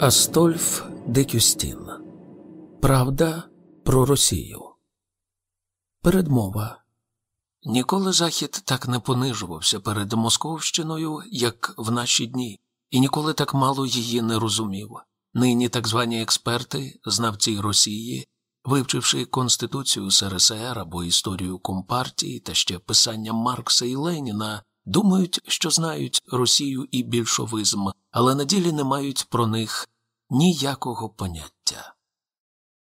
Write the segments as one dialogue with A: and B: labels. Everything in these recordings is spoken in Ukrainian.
A: Астольф де Кюстін. Правда про Росію. Передмова. Ніколи Захід так не понижувався перед Московщиною, як в наші дні, і ніколи так мало її не розумів. Нині так звані експерти, знавці Росії, вивчивши Конституцію СРСР або історію Компартії та ще писання Маркса і Леніна, думають, що знають Росію і більшовизм, але на ділі не мають про них ніякого поняття.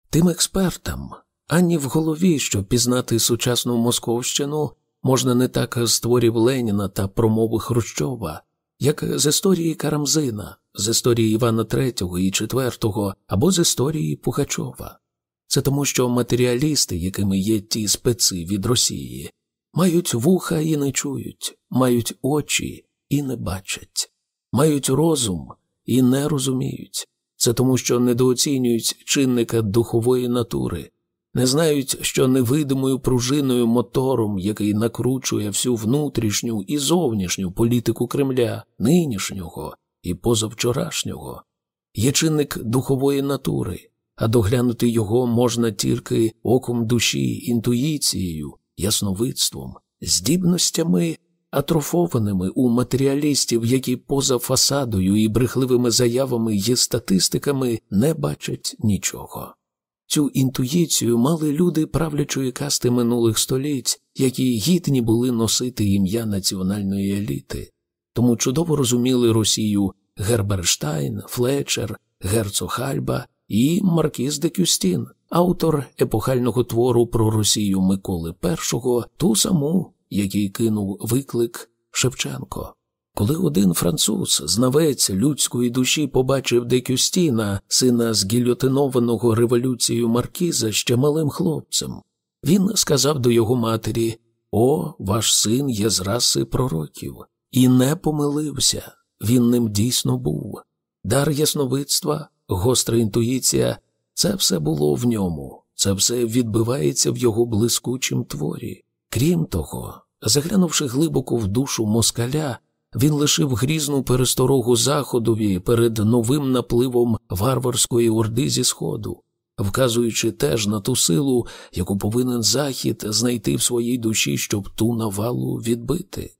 A: Тим експертам ані в голові, щоб пізнати сучасну Московщину, можна не так з творів Леніна та промови Хрущова, як з історії Карамзина, з історії Івана III і IV або з історії Пугачова. Це тому, що матеріалісти, якими є ті специ від Росії, мають вуха і не чують, мають очі і не бачать, мають розум і не розуміють. Це тому, що недооцінюють чинника духової натури, не знають, що невидимою пружиною мотором, який накручує всю внутрішню і зовнішню політику Кремля, нинішнього і позавчорашнього, є чинник духової натури, а доглянути його можна тільки оком душі, інтуїцією, ясновидством, здібностями, атрофованими у матеріалістів, які поза фасадою і брехливими заявами є статистиками, не бачать нічого. Цю інтуїцію мали люди правлячої касти минулих століть, які гідні були носити ім'я національної еліти, тому чудово розуміли Росію Герберштайн, Флетчер, Герцог Альба і Маркіз де Кюстін, автор епохального твору про Росію Миколи І, ту саму, який кинув виклик Шевченко. Коли один француз, знавець людської душі, побачив Декюстіна, сина згільотинованого революцією Маркіза, ще малим хлопцем, він сказав до його матері О, ваш син є з раси пророків, і не помилився, він ним дійсно був. Дар ясновидства, гостра інтуїція це все було в ньому, це все відбивається в його блискучім творі. Крім того, заглянувши глибоко в душу москаля, він лишив грізну пересторогу Заходові перед новим напливом варварської орди зі Сходу, вказуючи теж на ту силу, яку повинен Захід знайти в своїй душі, щоб ту навалу відбити.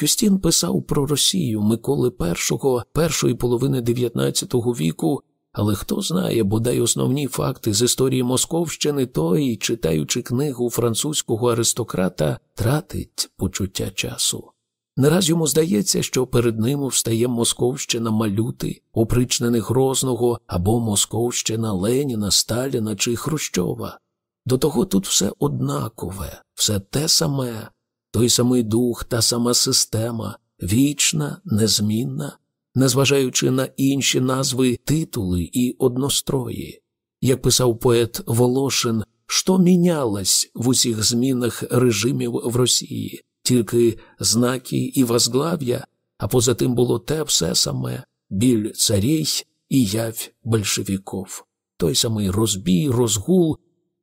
A: Кюстін писав про Росію Миколи І першої половини XIX віку, але хто знає бодай основні факти з історії Московщини, той, читаючи книгу французького аристократа, тратить почуття часу. Не раз йому здається, що перед ним встає Московщина малюти, опричнених Грозного або Московщина Леніна, Сталіна чи Хрущова. До того тут все однакове, все те саме, той самий дух, та сама система, вічна, незмінна, незважаючи на інші назви, титули і однострої. Як писав поет Волошин, що мінялось в усіх змінах режимів в Росії тільки знаки і возглав'я, а поза тим було те все саме біль царей і явь большевиков, той самий розбій, розгул,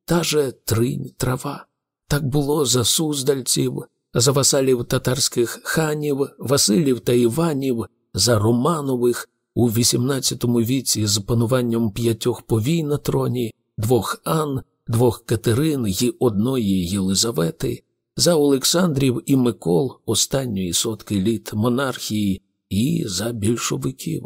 A: та же тринь трава. Так було за суздальців, за васалів татарських ханів, Василів та Іванів, за Романових у XVIII віці з пануванням п'ятьох повій на троні, двох Ан, двох Катерин й одної Єлизавети, за Олександрів і Микол останньої сотки літ монархії і за більшовиків.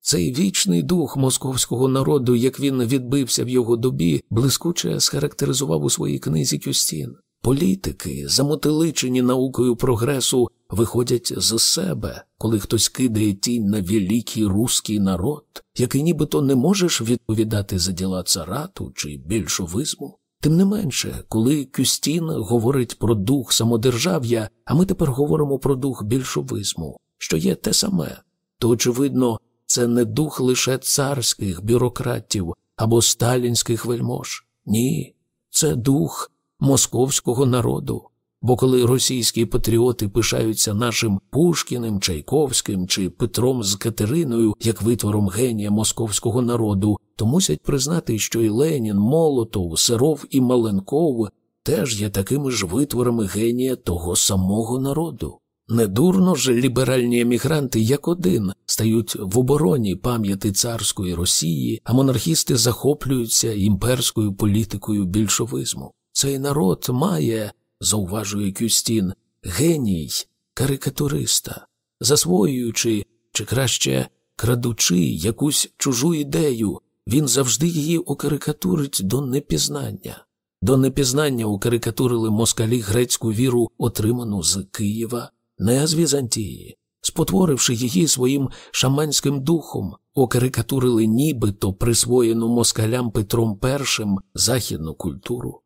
A: Цей вічний дух московського народу, як він відбився в його добі, блискуче схарактеризував у своїй книзі Кюстін. Політики, замотиличені наукою прогресу, виходять з себе, коли хтось кидає тінь на великий руський народ, який нібито не можеш відповідати за діла царату чи більшовизму. Тим не менше, коли Кюстін говорить про дух самодержав'я, а ми тепер говоримо про дух більшовизму, що є те саме, то, очевидно, це не дух лише царських бюрократів або сталінських вельмож. Ні, це дух московського народу. Бо коли російські патріоти пишаються нашим Пушкіним, Чайковським чи Петром з Катериною як витвором генія московського народу, то мусять признати, що і Ленін, Молотов, Серов і Маленков теж є такими ж витворами генія того самого народу. Недурно ж ліберальні емігранти як один стають в обороні пам'яті царської Росії, а монархісти захоплюються імперською політикою більшовизму. Цей народ має, зауважує Кюстін, геній карикатуриста, засвоюючи чи краще крадучи якусь чужу ідею, він завжди її окарикатурить до непізнання. До непізнання укарикатурили москалі грецьку віру, отриману з Києва, не з Візантії, спотворивши її своїм шаманським духом, окарикатурили нібито присвоєну москалям Петром І західну культуру.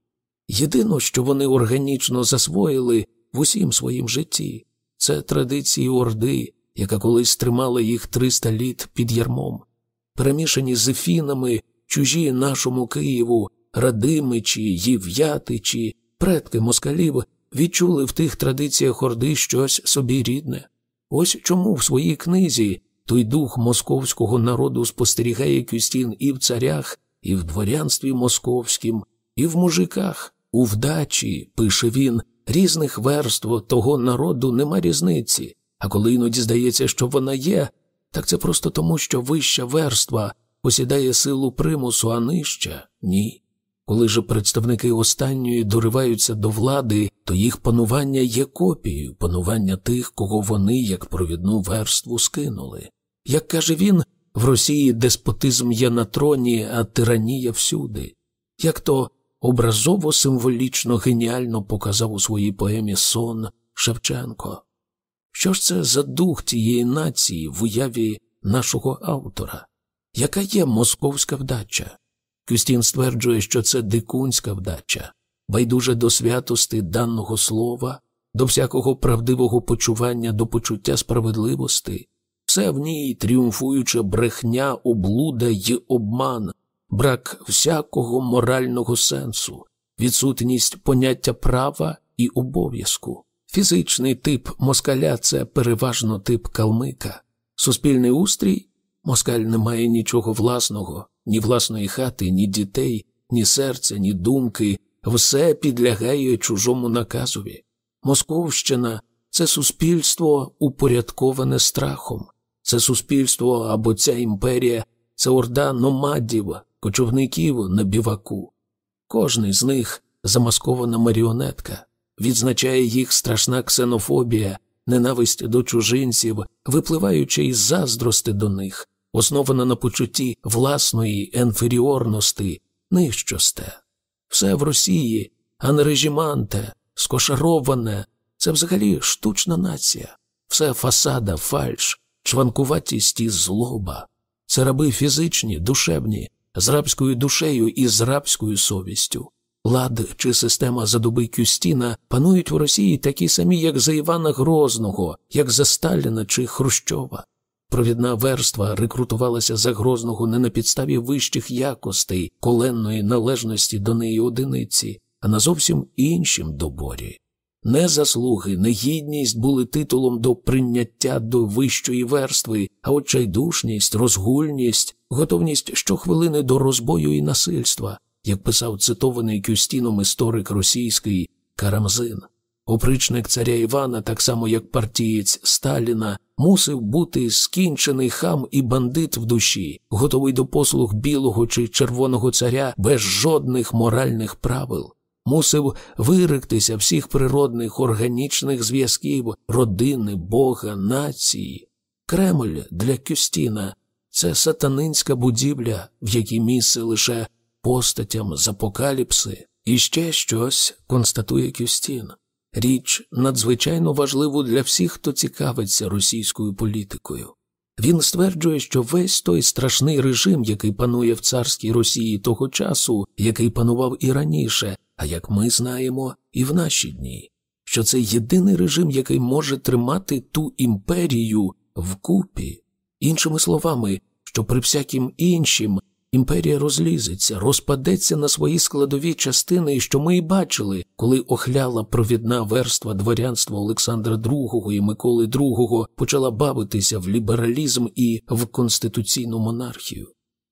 A: Єдине, що вони органічно засвоїли в усім своїм житті, це традиції Орди, яка колись тримала їх 300 літ під ярмом, перемішані з ефінами, чужі нашому Києву, Радимичі, Єв'ятичі, предки москалів відчули в тих традиціях Орди щось собі рідне. Ось чому в своїй книзі той дух московського народу спостерігає Кюстін і в царях, і в дворянстві московськім, і в мужиках, у вдачі, пише він, різних верств того народу нема різниці, а коли іноді здається, що вона є, так це просто тому, що вища верства посідає силу примусу, а нижча ні. Коли ж представники останньої дориваються до влади, то їх панування є копією панування тих, кого вони, як провідну верству, скинули. Як каже він, в Росії деспотизм є на троні, а тиранія всюди. Як то образово символічно геніально показав у своїй поемі Сон Шевченко. Що ж це за дух тієї нації в уяві нашого автора? Яка є московська вдача? Кюстін стверджує, що це дикунська вдача, байдуже до святости даного слова, до всякого правдивого почування, до почуття справедливості, все в ній тріумфуюча брехня, облуда й обман, брак всякого морального сенсу, відсутність поняття права і обов'язку. Фізичний тип москаля це переважно тип калмика, суспільний устрій москаль не має нічого власного, ні власної хати, ні дітей, ні серця, ні думки, все підлягає чужому наказові. Московщина це суспільство упорядковане страхом, це суспільство або ця імперія, це орда номадів, кочовників на біваку. Кожний з них замаскована маріонетка, відзначає їх страшна ксенофобія, ненависть до чужинців, випливаючи із заздрости до них, основана на почутті власної енферіорності, нижчосте. Все в Росії, а не режиманте, скошароване, це взагалі штучна нація, все фасада, фальш, чванкуватість і злоба, це раби фізичні, душевні, з рабською душею і з рабською совістю. Лад чи система за доби Кюстіна панують в Росії такі самі, як за Івана Грозного, як за Сталіна чи Хрущова. Провідна верства рекрутувалася за Грозного не на підставі вищих якостей, коленної належності до неї одиниці, а на зовсім іншім доборі. Не заслуги, не гідність були титулом до прийняття до вищої верстви, а отчайдушність, розгульність, готовність щохвилини до розбою і насильства, як писав цитований Кюстіном історик російський Карамзин. Опричник царя Івана, так само як партієць Сталіна, мусив бути скінчений хам і бандит в душі, готовий до послуг білого чи червоного царя без жодних моральних правил, мусив виректися всіх природних органічних зв'язків, родини, Бога, нації. Кремль для Кюстіна. Це сатанинська будівля, в якій місце лише постатям з апокаліпси, і ще щось констатує Кюстін. Річ надзвичайно важливу для всіх, хто цікавиться російською політикою. Він стверджує, що весь той страшний режим, який панує в царській Росії того часу, який панував і раніше, а як ми знаємо, і в наші дні, що це єдиний режим, який може тримати ту імперію вкупі, іншими словами, що при всяким іншим імперія розлізеться, розпадеться на свої складові частини, що ми і бачили, коли охляла провідна верства дворянства Олександра II і Миколи II почала бавитися в лібералізм і в конституційну монархію.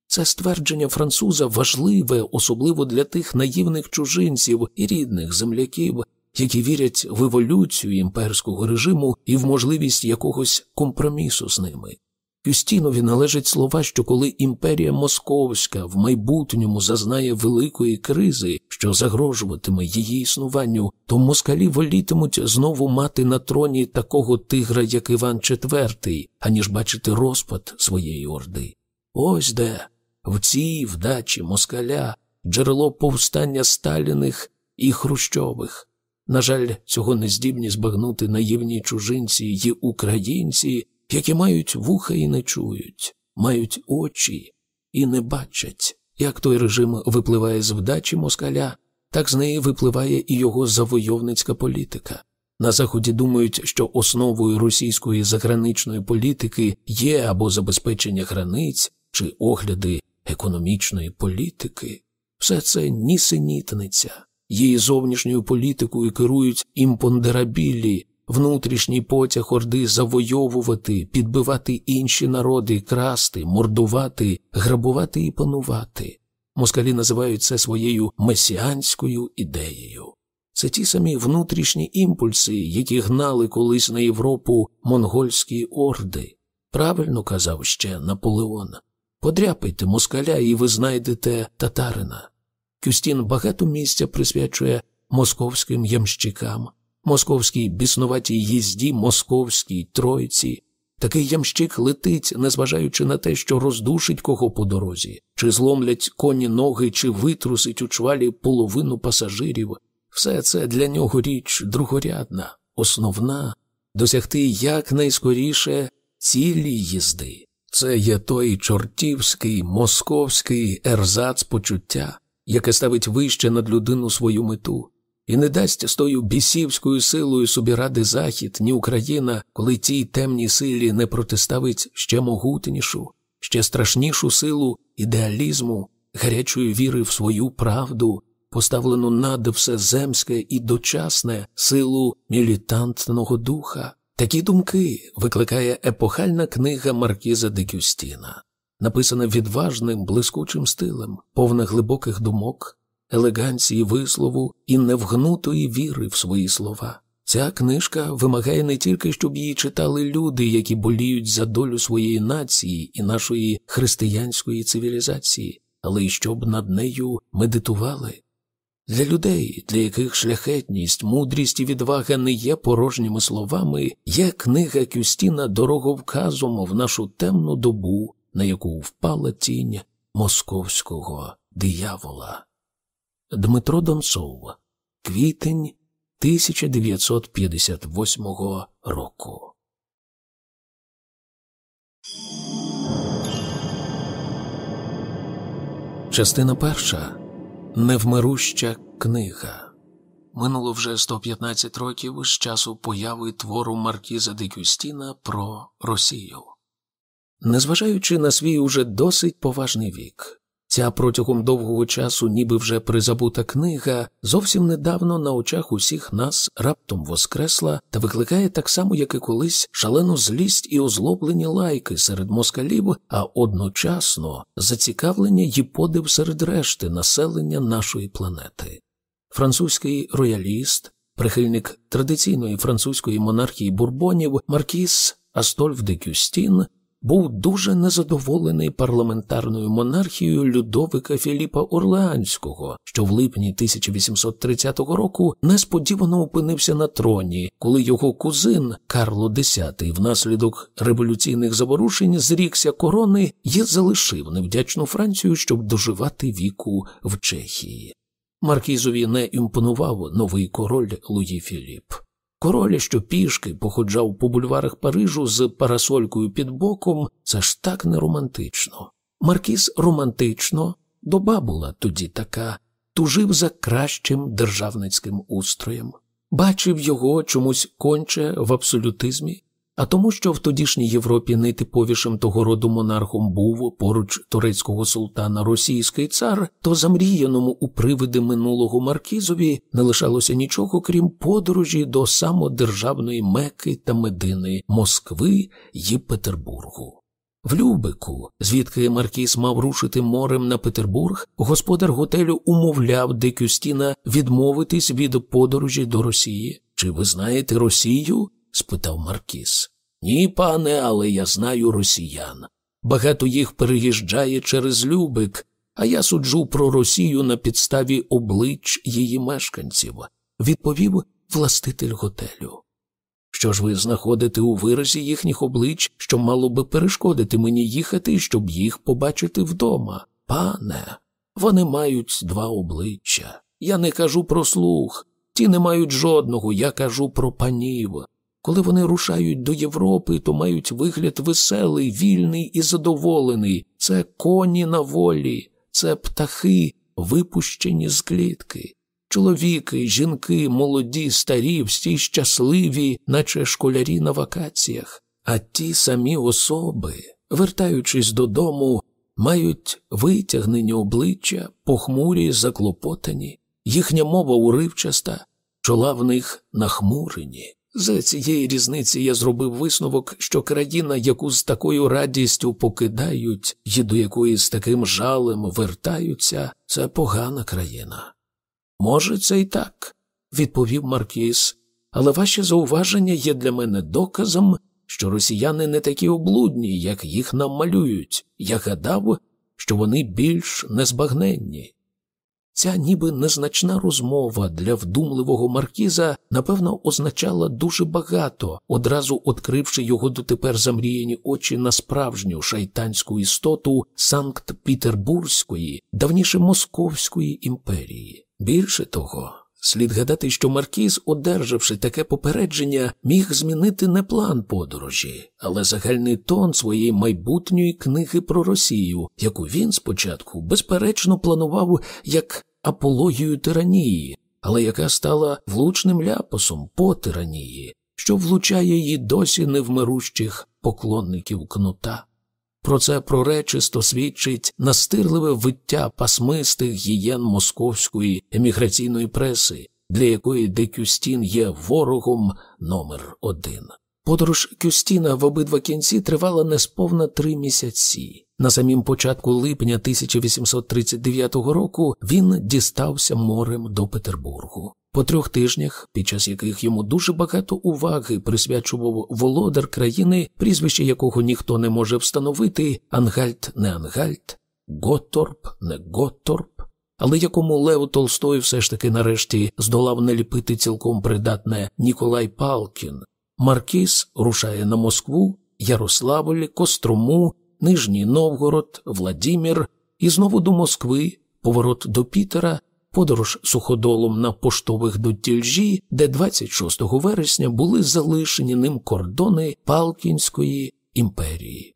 A: Це ствердження француза важливе, особливо для тих наївних чужинців і рідних земляків, які вірять в еволюцію імперського режиму і в можливість якогось компромісу з ними. Кюстінові належать слова, що коли імперія Московська в майбутньому зазнає великої кризи, що загрожуватиме її існуванню, то москалі волітимуть знову мати на троні такого тигра, як Іван IV, аніж бачити розпад своєї орди. Ось де, в цій вдачі москаля, джерело повстання Сталіних і Хрущових. На жаль, цього не здібні збагнути наївні чужинці й українці, які мають вуха і не чують, мають очі і не бачать. Як той режим випливає з вдачі москаля, так з неї випливає і його завойовницька політика. На Заході думають, що основою російської заграничної політики є або забезпечення границь чи огляди економічної політики. Все це нісенітниця. Її зовнішньою політикою керують імпондерабілі, внутрішній потяг орди завойовувати, підбивати інші народи, красти, мордувати, грабувати і панувати. Москалі називають це своєю месіанською ідеєю. Це ті самі внутрішні імпульси, які гнали колись на Європу монгольські орди. Правильно казав ще Наполеон. Подряпайте москаля, і ви знайдете татарина. Кюстін багато місця присвячує московським ямщикам, московській біснуватій їзді, московській тройці. Такий ямщик летить, незважаючи на те, що роздушить кого по дорозі, чи зломлять коні ноги, чи витрусить у чвалі половину пасажирів. Все це для нього річ другорядна, основна, досягти якнайскоріше цілі їзди. Це є той чортівський московський ерзац почуття, яке ставить вище над людину свою мету, і не дасть з тою бісівською силою собі ради Захід, ні Україна, коли тій темній силі не протиставить ще могутнішу, ще страшнішу силу ідеалізму, гарячої віри в свою правду, поставлену над все земське і дочасне силу мілітантного духа. Такі думки викликає епохальна книга Маркіза де Написана відважним, блискучим стилем, повна глибоких думок, елеганції вислову і невгнутої віри в свої слова. Ця книжка вимагає не тільки, щоб її читали люди, які боліють за долю своєї нації і нашої християнської цивілізації, але й щоб над нею медитували. Для людей, для яких шляхетність, мудрість і відвага не є порожніми словами, є книга Кюстіна дороговказом в нашу темну добу, на яку впала тінь московського диявола. Дмитро Донцов, квітень 1958 року. Частина перша Невмируща книга. Минуло вже 115 років з часу появи твору Маркіза де Кюстіна про Росію. Незважаючи на свій уже досить поважний вік, Ця протягом довгого часу, ніби вже призабута книга, зовсім недавно на очах усіх нас раптом воскресла та викликає так само, як і колись, шалену злість і озлоблені лайки серед москалів, а одночасно зацікавлення й подив серед решти населення нашої планети. Французький рояліст, прихильник традиційної французької монархії бурбонів Маркіс Астольф де Кюстін був дуже незадоволений парламентарною монархією Людовика Філіпа Орлеанського, що в липні 1830 року несподівано опинився на троні, коли його кузин Карло X внаслідок революційних заворушень зрікся корони і залишив невдячну Францію, щоб доживати віку в Чехії. Маркізові не імпонував новий король Луї Філіп. Король, що пішки походжав по бульварах Парижу з парасолькою під боком, це ж так не романтично. Маркіз романтично, доба була тоді така, тужив за кращим державницьким устроєм, бачив його чомусь конче в абсолютизмі, а тому, що в тодішній Європі найтиповішим того роду монархом був поруч турецького султана російський цар, то замріяному у привиди минулого Маркізові не лишалося нічого, крім подорожі до самодержавної Мекки та Медини, Москви й Петербургу. В Любику, звідки Маркіз мав рушити морем на Петербург, господар готелю умовляв Декюстіна відмовитись від подорожі до Росії. Чи ви знаєте Росію? спитав Маркіс. Ні, пане, але я знаю росіян. Багато їх переїжджає через Любик, а я суджу про Росію на підставі облич її мешканців, відповів властитель готелю. Що ж ви знаходите у виразі їхніх облич, що мало би перешкодити мені їхати, щоб їх побачити вдома? Пане, вони мають два обличчя. Я не кажу про слух, ті не мають жодного, я кажу про панів. Коли вони рушають до Європи, то мають вигляд веселий, вільний і задоволений. Це коні на волі, це птахи, випущені з клітки. Чоловіки, жінки, молоді, старі, всі щасливі, наче школярі на вакаціях, а ті самі особи, вертаючись додому, мають витягнені обличчя, похмурі, заклопотані, їхня мова уривчаста, чола в них нахмурені. З цієї різниці я зробив висновок, що країна, яку з такою радістю покидають і до якої з таким жалем вертаються, це погана країна. Може, це і так, відповів Маркіс, але ваші зауваження є для мене доказом, що росіяни не такі облудні, як їх нам малюють. Я гадав, що вони більш незбагненні. Ця ніби незначна розмова для вдумливого маркіза, напевно, означала дуже багато, одразу відкривши його дотепер замріяні очі на справжню шайтанську істоту Санкт Пітербурзької, давніше Московської імперії. Більше того, слід гадати, що Маркіз, одержавши таке попередження, міг змінити не план подорожі, але загальний тон своєї майбутньої книги про Росію, яку він спочатку безперечно планував як апологію тиранії, але яка стала влучним ляпосом по тиранії, що влучає її досі невмирущих поклонників кнута. Про це проречисто свідчить настирливе виття пасмистих гієн московської еміграційної преси, для якої Декюстін є ворогом номер один. Подорож Кюстіна в обидва кінці тривала несповна три місяці. На самім початку липня 1839 року він дістався морем до Петербургу. По трьох тижнях, під час яких йому дуже багато уваги присвячував володар країни, прізвище якого ніхто не може встановити Ангальт не Ангальт, Готторп не Готторп, але якому Лео Толстой все ж таки нарешті здолав наліпити цілком придатне Ніколай Палкін. Маркіз рушає на Москву, Ярославль, Кострому, Нижній Новгород, Владімір і знову до Москви, поворот до Пітера подорож суходолом на поштових до Тільжі, де 26 вересня були залишені ним кордони Палкінської імперії.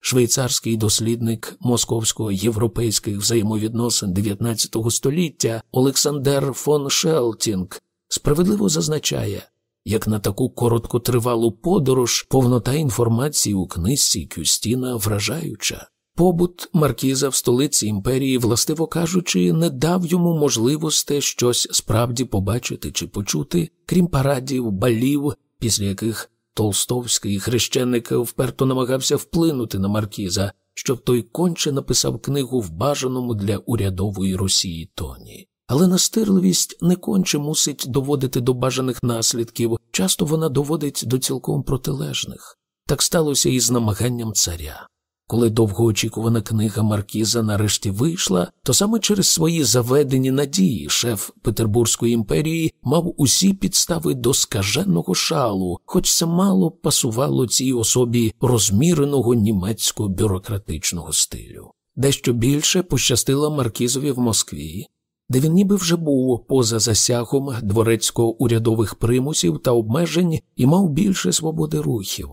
A: Швейцарський дослідник московсько-європейських взаємовідносин 19 століття Олександр фон Шелтінг справедливо зазначає, як на таку короткотривалу подорож повнота інформації у книжці Кюстіна вражаюча. Побут маркіза в столиці імперії, властиво кажучи, не дав йому можливості щось справді побачити чи почути, крім парадів, балів, після яких Толстовський хрещеник вперто намагався вплинути на маркіза, щоб той конче написав книгу в бажаному для урядової Росії тоні. Але настирливість не конче мусить доводити до бажаних наслідків, часто вона доводить до цілком протилежних. Так сталося і з намаганням царя. Коли довгоочікувана книга Маркіза нарешті вийшла, то саме через свої заведені надії шеф Петербурзької імперії мав усі підстави до скаженого шалу, хоч це мало пасувало цій особі розміреного німецького бюрократичного стилю. Дещо більше пощастило Маркізові в Москві, де він ніби вже був поза засягом дворецько-урядових примусів та обмежень і мав більше свободи рухів.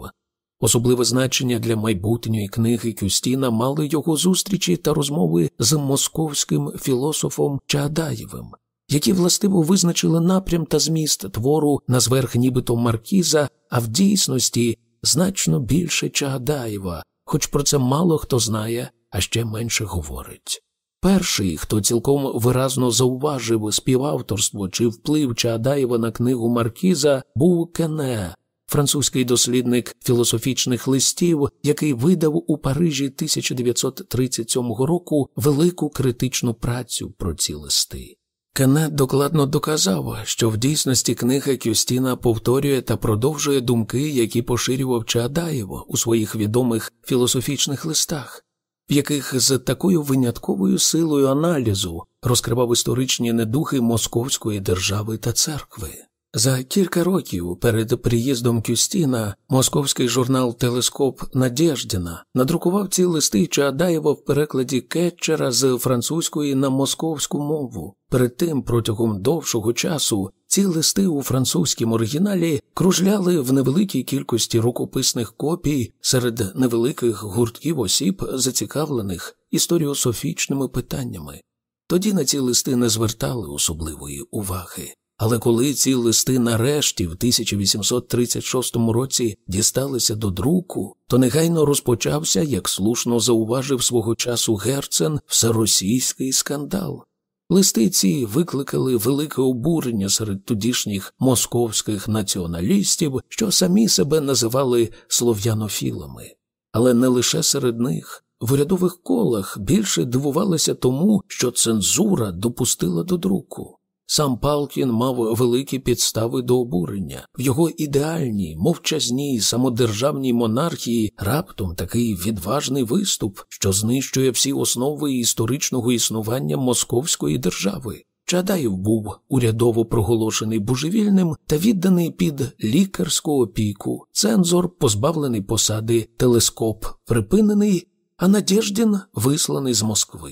A: Особливе значення для майбутньої книги Кюстіна мали його зустрічі та розмови з московським філософом Чаадаєвим, які властиво визначили напрям та зміст твору на зверх нібито Маркіза, а в дійсності значно більше Чаадаєва, хоч про це мало хто знає, а ще менше говорить. Перший, хто цілком виразно зауважив співавторство чи вплив Чаадаєва на книгу Маркіза, був Кене французький дослідник філософічних листів, який видав у Парижі 1937 року велику критичну працю про ці листи. Кеннет докладно доказав, що в дійсності книга Кюстіна повторює та продовжує думки, які поширював Чаадаєво у своїх відомих філософічних листах, в яких з такою винятковою силою аналізу розкривав історичні недухи Московської держави та церкви. За кілька років перед приїздом Кюстіна московський журнал Телескоп Надєждіна надрукував ці листи Чаадаєва в перекладі Кетчера з французької на московську мову. Перед тим протягом довшого часу ці листи у французькому оригіналі кружляли в невеликій кількості рукописних копій серед невеликих гуртків осіб, зацікавлених історіософічними питаннями. Тоді на ці листи не звертали особливої уваги. Але коли ці листи нарешті в 1836 році дісталися до друку, то негайно розпочався, як слушно зауважив свого часу Герцен, всеросійський скандал. Листи ці викликали велике обурення серед тодішніх московських націоналістів, що самі себе називали слов'янофілами. Але не лише серед них. В урядових колах більше дивувалися тому, що цензура допустила до друку. Сам Палкін мав великі підстави до обурення. В його ідеальній, мовчазній, самодержавній монархії раптом такий відважний виступ, що знищує всі основи історичного існування московської держави. Чадаєв був урядово проголошений божевільним та відданий під лікарську опіку, цензор позбавлений посади, телескоп припинений, а Надєждін висланий з Москви.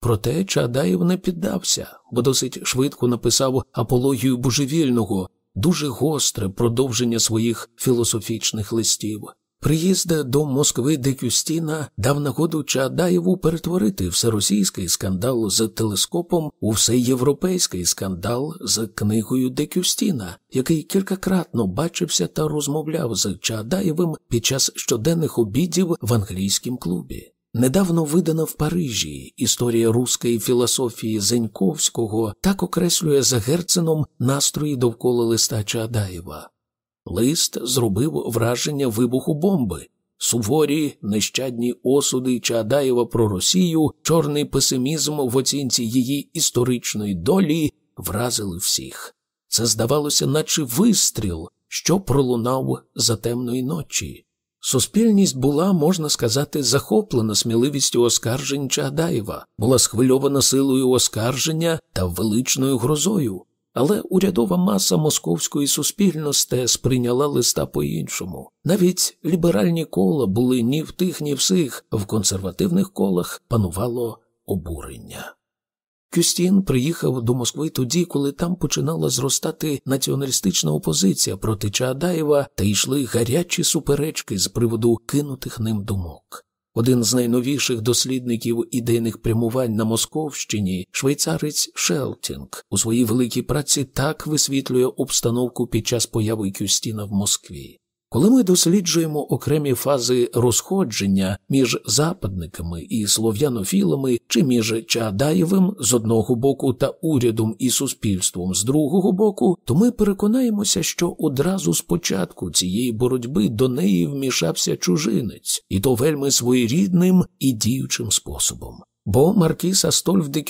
A: Проте Чадаєв не піддався, бо досить швидко написав апологію божевільного, дуже гостре продовження своїх філософічних листів. Приїзд до Москви Декюстіна дав нагоду Чаадаєву перетворити всеросійський скандал з телескопом у всеєвропейський скандал з книгою Декюстіна, який кількакратно бачився та розмовляв з Чаадаєвим під час щоденних обідів в англійському клубі. Недавно видана в Парижі історія руської філософії Зеньковського так окреслює за Герценом настрої довкола листа Чаадаєва. Лист зробив враження вибуху бомби, суворі, нещадні осуди Чаадаєва про Росію, чорний песимізм в оцінці її історичної долі вразили всіх. Це здавалося, наче вистріл, що пролунав за темної ночі. Суспільність була, можна сказати, захоплена сміливістю оскаржень Чаадаєва, була схвильована силою оскарження та величною грозою, але урядова маса московської суспільності сприйняла листа по-іншому. Навіть ліберальні кола були ні в тих, ні в сих, в консервативних колах панувало обурення. Кюстін приїхав до Москви тоді, коли там починала зростати націоналістична опозиція проти Чаадаєва та йшли гарячі суперечки з приводу кинутих ним думок. Один з найновіших дослідників ідейних прямувань на Московщині, швейцарець Шелтінг, у своїй великій праці так висвітлює обстановку під час появи Кюстіна в Москві. Коли ми досліджуємо окремі фази розходження між западниками і слов'янофілами чи між Чаадаєвим з одного боку та урядом і суспільством з другого боку, то ми переконаємося, що одразу з початку цієї боротьби до неї вмішався чужинець, і то вельми своєрідним і діючим способом. Бо Маркіс Астольф де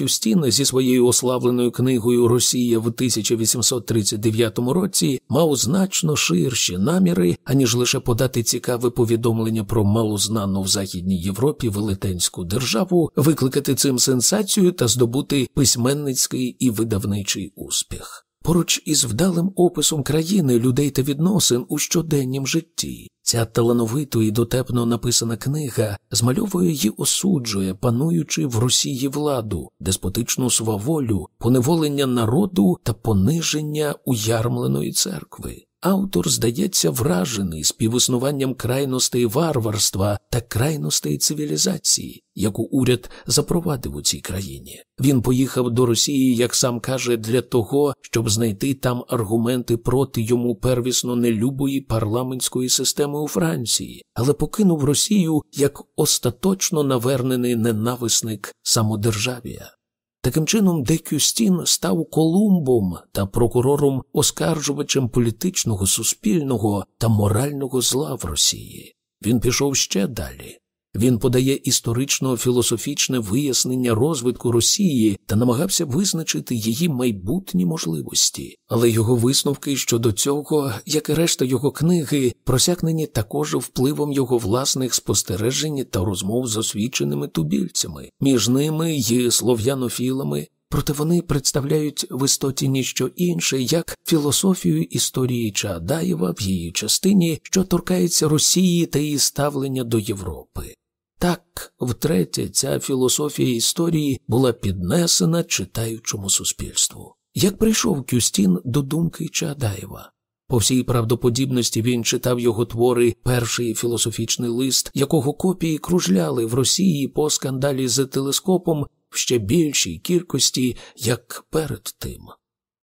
A: зі своєю ославленою книгою Росія в 1839 році мав значно ширші наміри, аніж лише подати цікаве повідомлення про малознану в Західній Європі велетенську державу, викликати цим сенсацію та здобути письменницький і видавничий успіх. Поруч із вдалим описом країни, людей та відносин у щоденнім житті. Ця талановито і дотепно написана книга змальовує і осуджує, пануючи в Росії владу, деспотичну сваволю, поневолення народу та пониження уярмленої церкви. Автор здається вражений співіснуванням крайностей варварства та крайностей цивілізації, яку уряд запровадив у цій країні. Він поїхав до Росії, як сам каже, для того, щоб знайти там аргументи проти йому первісно нелюбої парламентської системи у Франції, але покинув Росію як остаточно навернений ненависник самодержавія. Таким чином, Декюстін став Колумбом та прокурором оскаржувачем політичного, суспільного та морального зла в Росії. Він пішов ще далі. Він подає історично-філософічне вияснення розвитку Росії та намагався визначити її майбутні можливості, але його висновки щодо цього, як і решта його книги, просякнені також впливом його власних спостережень та розмов з освіченими тубільцями, між ними й слов'янофілами. Проте вони представляють в істоті ніщо інше, як філософію історії Чаадаєва в її частині, що торкається Росії та її ставлення до Європи. Так, втретє, ця філософія історії була піднесена читаючому суспільству. Як прийшов Кюстін до думки Чаадаєва? По всій правдоподібності він читав його твори перший філософічний лист, якого копії кружляли в Росії по скандалі з телескопом в ще більшій кількості, як перед тим.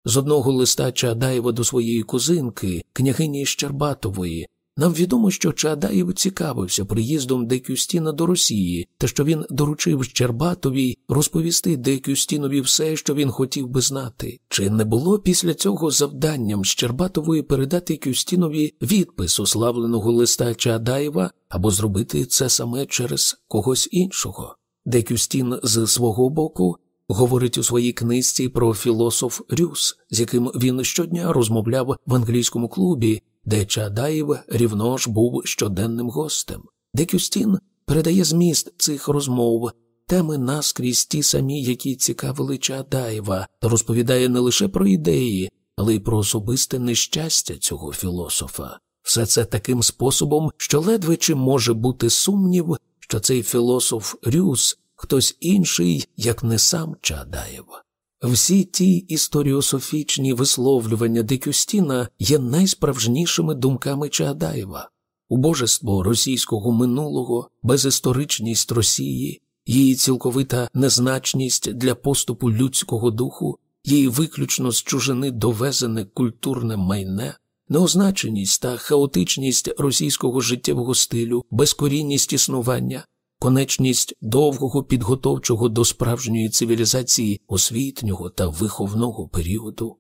A: З одного листа Чаадаєва до своєї кузинки, княгині Щербатової, нам відомо, що Чаадаєв цікавився приїздом Декюстіна до Росії, та що він доручив Щербатовій розповісти Декюстінові все, що він хотів би знати. Чи не було після цього завданням Щербатової передати Кюстінові відпис уславленого листа Чаадаєва або зробити це саме через когось іншого? Декюстін з свого боку говорить у своїй книжці про філософ Рюс, з яким він щодня розмовляв в англійському клубі, де Чадаєв рівно ж був щоденним гостем. Декюстін передає зміст цих розмов, теми наскрізь ті самі, які цікавили Чадаєва, та розповідає не лише про ідеї, але й про особисте нещастя цього філософа. Все це таким способом, що ледве чи може бути сумнів, що цей філософ Рюс хтось інший, як не сам Чадаєв. Всі ті історіософічні висловлювання Декюстіна є найсправжнішими думками Чаадаєва. убожество російського минулого, безісторичність Росії, її цілковита незначність для поступу людського духу, її виключно з чужини довезене культурне майне, неозначеність та хаотичність російського життєвого стилю, безкорінність існування, конечність довгого підготовчого до справжньої цивілізації освітнього та виховного періоду.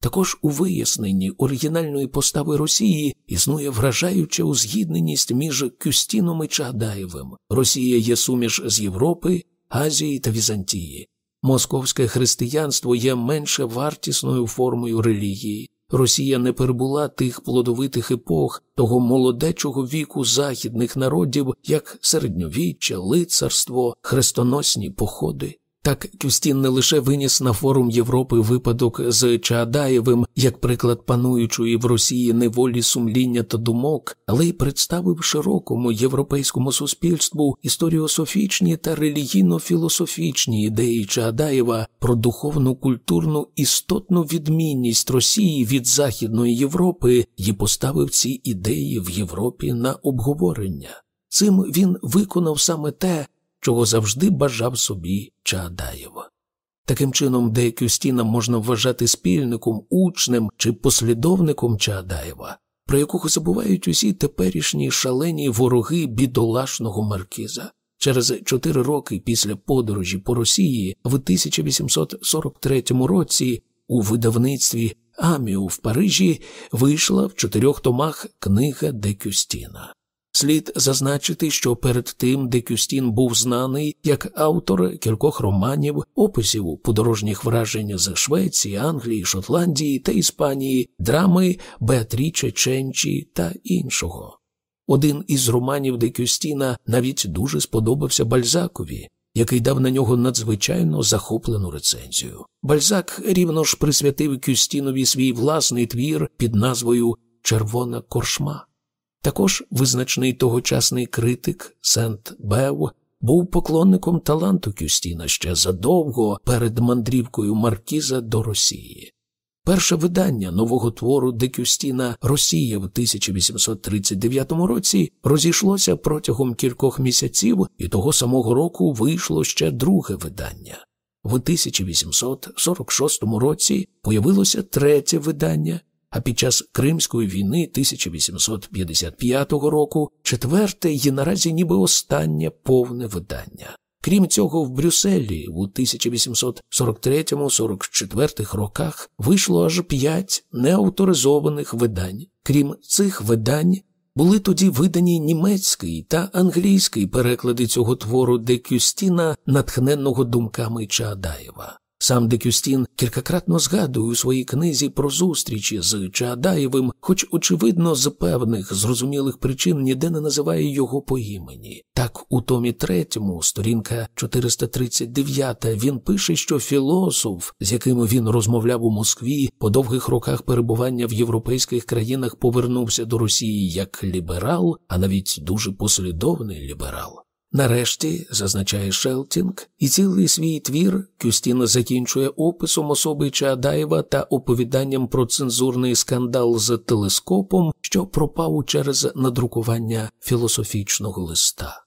A: Також у виясненні оригінальної постави Росії існує вражаюча узгідненість між Кюстіном і Чаадаєвим. Росія є суміш з Європи, Азії та Візантії. Московське християнство є менше вартісною формою релігії, Росія не перебула тих плодовитих епох, того молодечого віку західних народів, як середньовіччя, лицарство, хрестоносні походи. Так Кюстін не лише виніс на форум Європи випадок з Чаадаєвим як приклад пануючої в Росії неволі сумління та думок, але й представив широкому європейському суспільству історіософічні та релігійно-філософічні ідеї Чаадаєва про духовну культурну істотну відмінність Росії від Західної Європи і поставив ці ідеї в Європі на обговорення. Цим він виконав саме те, чого завжди бажав собі Чаадаєва. Таким чином, деякі стіна можна вважати спільником, учнем чи послідовником Чаадаєва, про якого забувають усі теперішні шалені вороги бідолашного маркіза. Через чотири роки після подорожі по Росії в 1843 році у видавництві Аміу в Парижі вийшла в чотирьох томах книга Декюстіна. Слід зазначити, що перед тим Декюстін був знаний як автор кількох романів, описів подорожніх вражень з Швеції, Англії, Шотландії та Іспанії, драми Беатріче Ченчі та іншого. Один із романів Декюстіна навіть дуже сподобався Бальзакові, який дав на нього надзвичайно захоплену рецензію. Бальзак рівно ж присвятив Кюстінові свій власний твір під назвою Червона коршма. Також визначний тогочасний критик Сент Бев був поклонником таланту Кюстіна ще задовго перед мандрівкою Маркіза до Росії. Перше видання нового твору Декюстіна Росія в 1839 році розійшлося протягом кількох місяців, і того самого року вийшло ще друге видання. В 1846 році появилося третє видання, а під час Кримської війни 1855 року четверте є наразі ніби останнє повне видання. Крім цього, в Брюсселі у 1843-44 роках вийшло аж п'ять неавторизованих видань. Крім цих видань, Були тоді видані німецький та англійський переклади цього твору де Кюстіна, натхненного думками Чаадаєва. Сам Декюстін кількакратно згадує у своїй книзі про зустрічі з Чаадаєвим, хоч, очевидно, з певних зрозумілих причин ніде не називає його по імені. Так, у томі третьому, сторінка 439, він пише, що філософ, з яким він розмовляв у Москві, по довгих роках перебування в європейських країнах повернувся до Росії як ліберал, а навіть дуже послідовний ліберал. Нарешті, зазначає Шелтінг, і цілий свій твір Кюстін закінчує описом особи Чаадаєва та оповіданням про цензурний скандал з телескопом, що пропав через надрукування філософічного листа.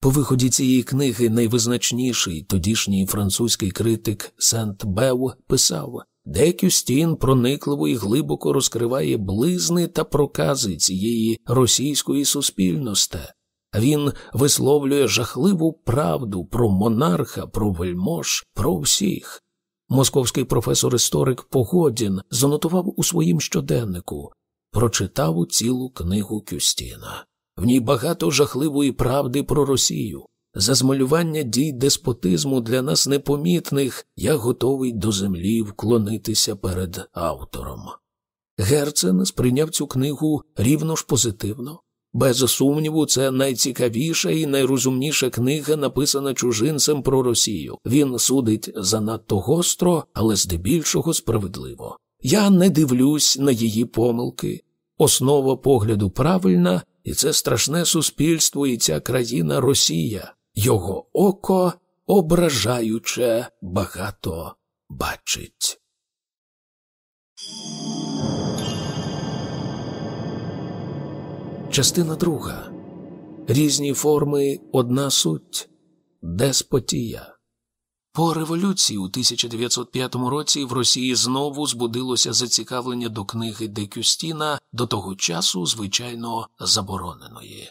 A: По виході цієї книги найвизначніший тодішній французький критик Сент Бев писав де Кюстін проникливо і глибоко розкриває близни та прокази цієї російської суспільності. Він висловлює жахливу правду про монарха, про вельмож, про всіх. Московський професор історик Погодін занотував у своїм щоденнику, прочитав цілу книгу Кюстіна. В ній багато жахливої правди про Росію. За змалювання дій деспотизму для нас непомітних я готовий до землі вклонитися перед автором. Герцен сприйняв цю книгу рівно ж позитивно. Без сумніву, це найцікавіша і найрозумніша книга, написана чужинцем про Росію. Він судить занадто гостро, але здебільшого справедливо. Я не дивлюсь на її помилки. Основа погляду правильна, і це страшне суспільство, і ця країна Росія, його око ображаюче багато бачить. Частина друга. Різні форми одна суть деспотія. По революції у 1905 році в Росії знову збудилося зацікавлення до книги Декюстіна до того часу, звичайно, забороненої.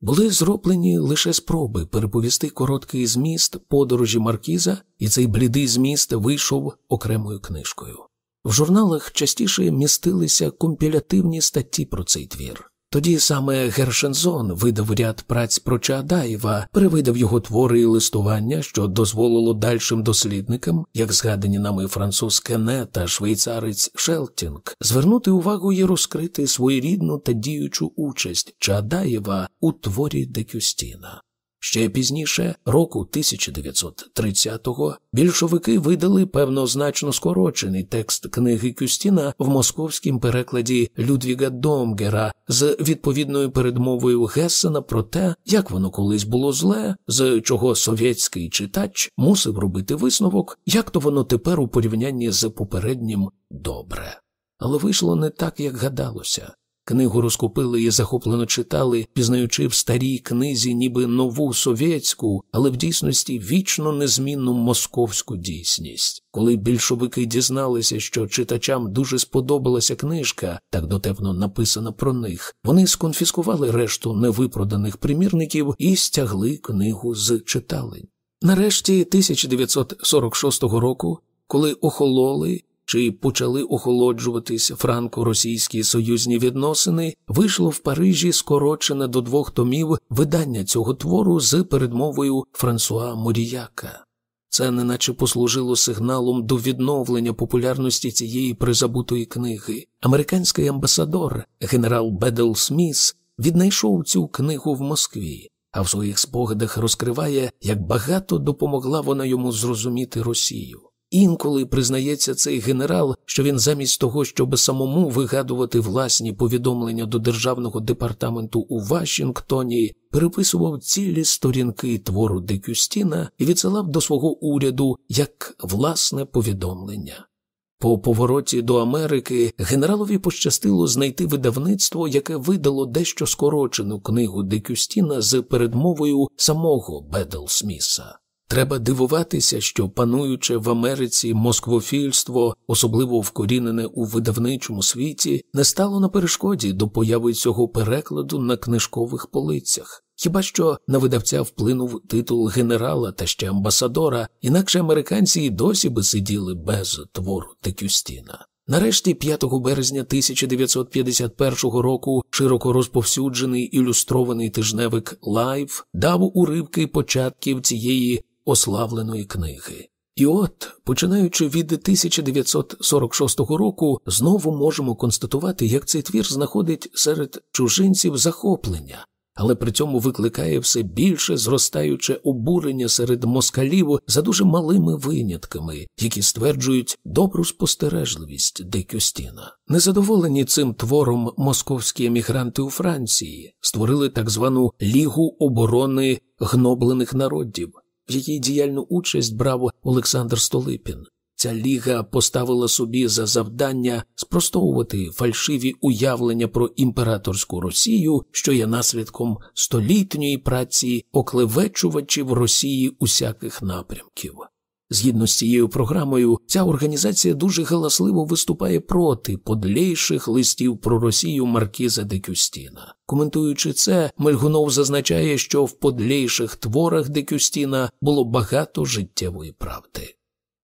A: Були зроблені лише спроби переповісти короткий зміст подорожі Маркіза, і цей блідий зміст вийшов окремою книжкою. В журналах частіше містилися компілятивні статті про цей твір. Тоді саме Гершензон видав ряд праць про Чаадаєва, перевидав його твори і листування, що дозволило дальшим дослідникам, як згадані нами француз Кене та швейцарець Шелтінг, звернути увагу і розкрити своєрідну та діючу участь Чаадаєва у творі Декюстіна. Ще пізніше, року 1930-го, більшовики видали певно значно скорочений текст книги Кюстіна в московському перекладі Людвіга Домгера з відповідною передмовою Гессена про те, як воно колись було зле, з чого совєтський читач мусив робити висновок, як то воно тепер у порівнянні з попереднім добре. Але вийшло не так, як гадалося. Книгу розкупили і захоплено читали, пізнаючи в старій книзі ніби нову совєтську, але в дійсності вічно незмінну московську дійсність. Коли більшовики дізналися, що читачам дуже сподобалася книжка, так дотепно написана про них, вони сконфіскували решту невипроданих примірників і стягли книгу з читалень. Нарешті 1946 року, коли охололи чи почали охолоджуватись франко-російські союзні відносини, вийшло в Парижі скорочене до двох томів видання цього твору з передмовою Франсуа Моріяка. Це неначе послужило сигналом до відновлення популярності цієї призабутої книги. Американський амбасадор генерал Бедел Сміс віднайшов цю книгу в Москві, а в своїх спогадах розкриває, як багато допомогла вона йому зрозуміти Росію. Інколи признається цей генерал, що він замість того, щоб самому вигадувати власні повідомлення до державного департаменту у Вашингтоні, переписував цілі сторінки твору Декюстіна і відсилав до свого уряду як власне повідомлення. По повороті до Америки генералові пощастило знайти видавництво, яке видало дещо скорочену книгу Декюстіна з передмовою самого Бедл Сміса. Треба дивуватися, що пануюче в Америці москвофільство, особливо вкорінене у видавничому світі, не стало на перешкоді до появи цього перекладу на книжкових полицях. Хіба що на видавця вплинув титул генерала та ще амбасадора, інакше американці й досі би сиділи без твору де Кюстіна. Нарешті, 5 березня 1951 року, широко розповсюджений ілюстрований тижневик Лайф дав уривки початків цієї ославленої книги. І от, починаючи від 1946 року, знову можемо констатувати, як цей твір знаходить серед чужинців захоплення, але при цьому викликає все більше зростаюче обурення серед москалів за дуже малими винятками, які стверджують добру спостережливість Декюстіна. Незадоволені цим твором московські емігранти у Франції створили так звану Лігу оборони гноблених народів в якій діяльну участь брав Олександр Столипін. Ця ліга поставила собі за завдання спростовувати фальшиві уявлення про імператорську Росію, що є наслідком столітньої праці оклевечувачів Росії усяких напрямків. Згідно з цією програмою, ця організація дуже галасливо виступає проти подлейших листів про Росію Маркіза де Кюстіна. Коментуючи це, Мельгунов зазначає, що в подлейших творах де Кюстіна було багато життєвої правди.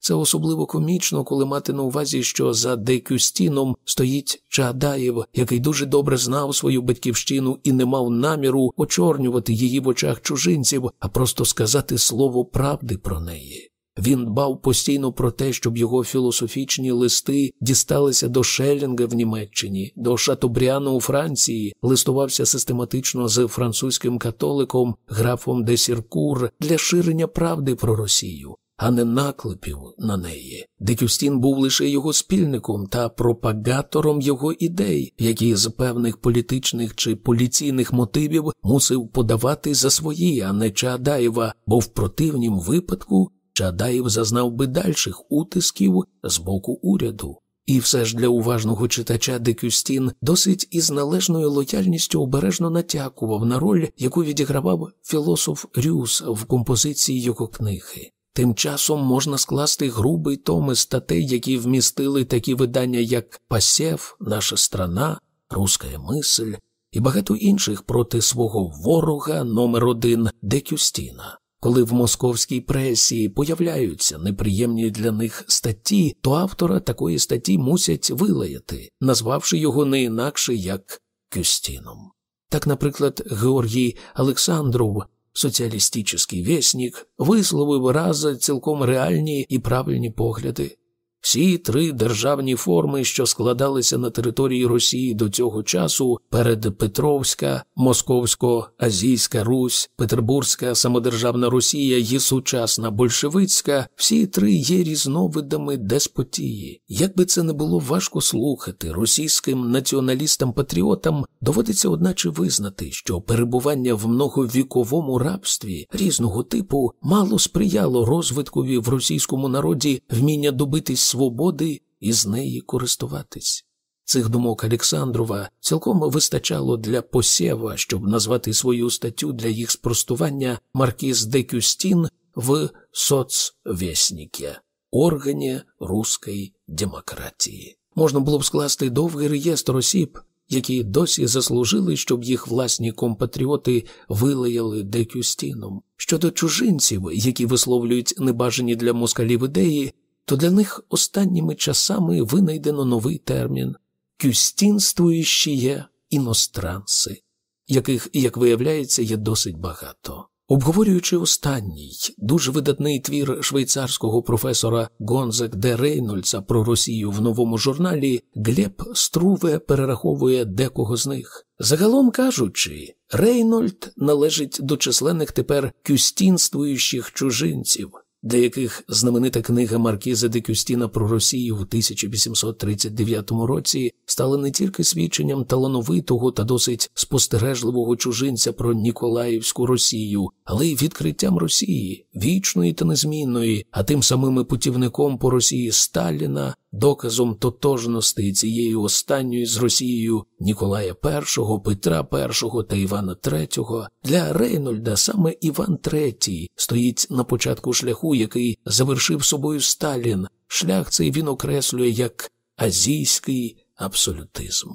A: Це особливо комічно, коли мати на увазі, що за Декюстіном стоїть Чаадаєв, який дуже добре знав свою батьківщину і не мав наміру очорнювати її в очах чужинців, а просто сказати слово правди про неї. Він дбав постійно про те, щоб його філософічні листи дісталися до Шелінга в Німеччині, до Шатобріана у Франції, листувався систематично з французьким католиком графом де Сіркур для ширення правди про Росію. А не наклепів на неї. Декюстін був лише його спільником та пропагатором його ідей, які з певних політичних чи поліційних мотивів мусив подавати за свої, а не Чаадаєва, бо в противнім випадку Чадаєв зазнав би дальших утисків з боку уряду. І все ж для уважного читача Декюстін досить із належною лояльністю обережно натякував на роль, яку відігравав філософ Рюс в композиції його книги. Тим часом можна скласти грубий томи статей, які вмістили такі видання, як Пасєв, Наша страна, Руська мисль і багато інших проти свого ворога номер один Декюстіна. Коли в московській пресі появляються неприємні для них статті, то автора такої статті мусять вилаяти, назвавши його не інакше як Кюстіном. Так, наприклад, Георгій Олександров, соціалістичний вісник, висловив раз цілком реальні і правильні погляди. Всі три державні форми, що складалися на території Росії до цього часу, перед Петровська, Московсько-Азійська Русь, Петербурзька самодержавна Росія і сучасна большевицька, всі три є різновидами деспотії. Як би це не було важко слухати, російським націоналістам-патріотам доводиться одначе визнати, що перебування в многовіковому рабстві різного типу мало сприяло розвиткові в російському народі вміння добитись свободи і з неї користуватись. Цих думок Олександрова цілком вистачало для посєва, щоб назвати свою статтю для їх спростування Маркіз де Кюстін в соцвєсніке органі руської демократії. Можна було б скласти довгий реєстр осіб, які досі заслужили, щоб їх власні компатріоти вилаяли декюстіном. Щодо чужинців, які висловлюють небажані для москалів ідеї, то для них останніми часами винайдено новий термін кюстінствуючі іностранці, яких, як виявляється, є досить багато. Обговорюючи останній дуже видатний твір швейцарського професора Гонзак де Рейнольдса про Росію в новому журналі, Глеб Струве перераховує декого з них. Загалом кажучи, Рейнольд належить до численних тепер кюстінствуючих чужинців для яких знаменита книга Маркіза де Кюстіна про Росію в 1839 році стала не тільки свідченням талановитого та досить спостережливого чужинця про Ніколаївську Росію, але й відкриттям Росії, вічної та незмінної, а тим самим і путівником по Росії Сталіна, доказом тотожності цієї останньої з Росією Ніколая І, Петра І та Івана III, для Рейнольда саме Іван III стоїть на початку шляху, який завершив собою Сталін. Шлях цей він окреслює як азійський абсолютизм.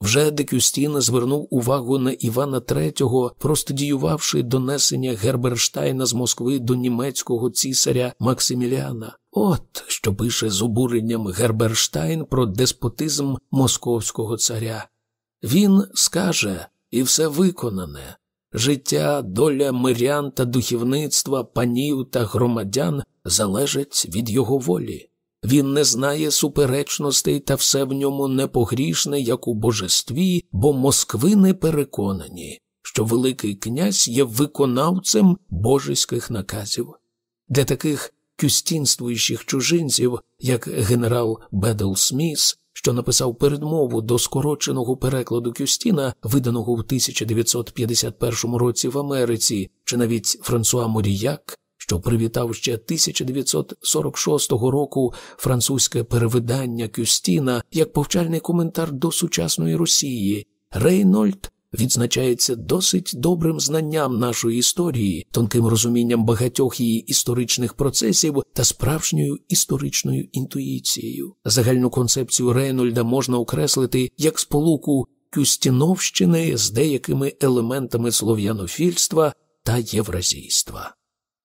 A: Вже Декюстін звернув увагу на Івана III, простудіювавши донесення Герберштайна з Москви до німецького цісаря Максиміліана. От що пише з обуренням Герберштайн про деспотизм московського царя. Він скаже і все виконане життя, доля мирян та духовництва, панів та громадян залежать від його волі. Він не знає суперечностей та все в ньому непогрішне, як у божестві, бо москвини переконані, що Великий князь є виконавцем божеських наказів. Для таких кюстінствуючих чужинців, як генерал Бедл Сміс, що написав передмову до скороченого перекладу Кюстіна, виданого в 1951 році в Америці, чи навіть Франсуа Моріяк, що привітав ще 1946 року французьке перевидання Кюстіна як повчальний коментар до сучасної Росії, Рейнольд відзначається досить добрим знанням нашої історії, тонким розумінням багатьох її історичних процесів та справжньою історичною інтуїцією. Загальну концепцію Рейнольда можна окреслити як сполуку Кюстіновщини з деякими елементами слов'янофільства та євразійства.